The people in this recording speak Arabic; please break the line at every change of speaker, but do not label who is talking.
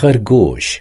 خرگوش.